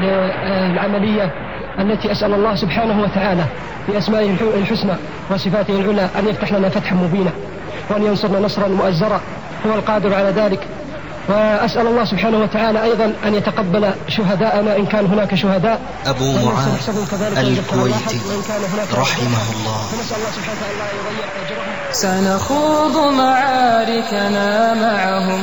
للعملية التي أسأل الله سبحانه وتعالى بأسمائه الحسنى وصفاته العلى أن يفتح لنا فتحا مبينا وأن ينصرنا نصرا مؤزرا هو القادر على ذلك. وأسأل الله سبحانه وتعالى أيضا أن يتقبل شهداءنا إن كان هناك شهداء. أبو معاذ الكويتي رحمه الله. سنخوض معاركنا معهم.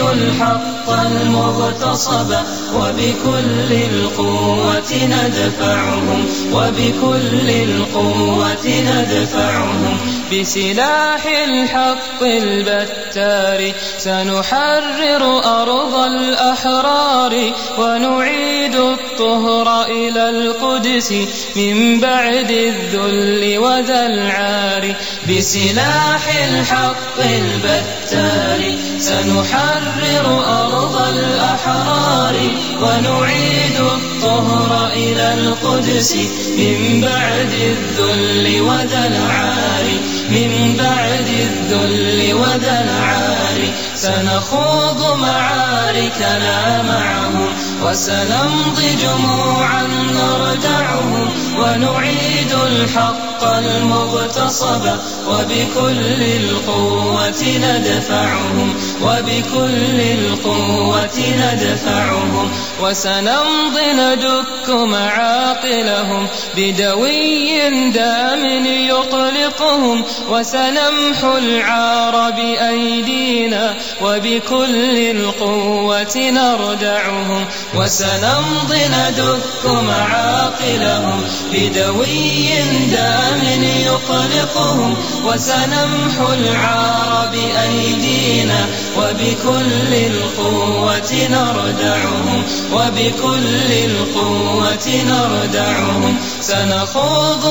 الحق المغتصب وبكل القوة ندفعهم وبكل القوة ندفعهم. بسلاح الحق البتار سنحرر أرض الأحرار ونعيد الطهر إلى القدس من بعد الذل وذا العار. بسلاح الحق البتار سنحرر أرض الأحرار ونعيد الطهر إلى القدس من بعد الذل وذا العار من بعد الذل وذا العار سنخوض معاركنا معهم وسنمضي جموعا نردعهم ونعيد الحق المغتصب وبكل القوة ندفعهم وبكل القوة ندفعهم وسنمضي ندك معاقلهم بدوي دام يطلقهم وسنمحو العار بأيدينا وبكل القوة نردعهم وسنمضي ندك معاقلهم بدوي دام يطلقهم وسنمحو العار بأيدينا وبكل القوة نردعهم وبكل القوة نردعهم سنخوض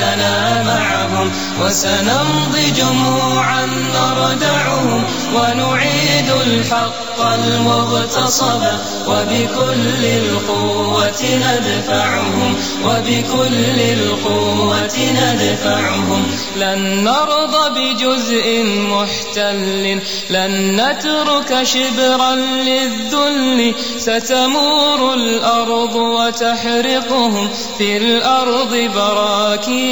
معاركنا معهم وسنمضي جموعا نردعهم ونعيد الحق المغتصب وبكل القوة ندفعهم وبكل القوة ندفعهم. لن نرضى بجزء محتل لن نترك شبرا للذل. ستمور الأرض وتحرقهم في الأرض براكين.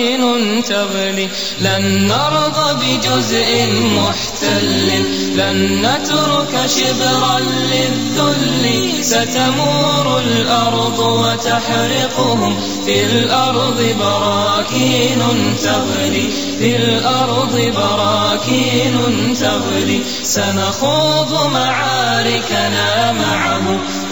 تغلي. لن نرضى بجزء محتل. لن نترك شبرا للذل. ستمور الأرض وتحرقهم. في الأرض براكين تغلي. في الأرض براكين تغلي. سنخوض معاركنا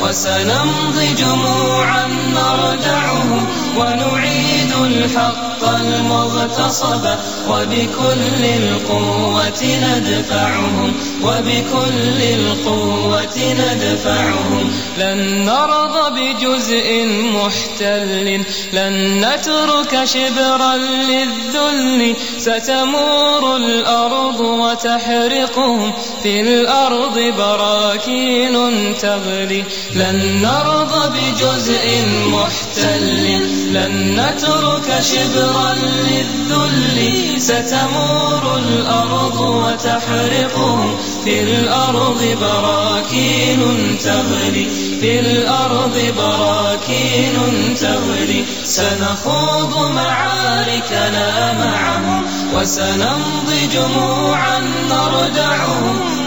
وسنمضي جموعا نردعهم ونعيد الحق المغتصب وبكل القوة ندفعهم وبكل القوة ندفعهم لن نرضى بجزء محتل لن نترك شبرا للذل. ستمور الأرض وتحرقهم في الأرض براكين تغلي لن نرضى بجزء محتل. لن نترك شبرا للذل. ستمور الأرض وتحرقهم في الأرض براكين تغلي. في الأرض براكين تغلي. سنخوض معاركنا معهم. وسنمضي جموعا نردعهم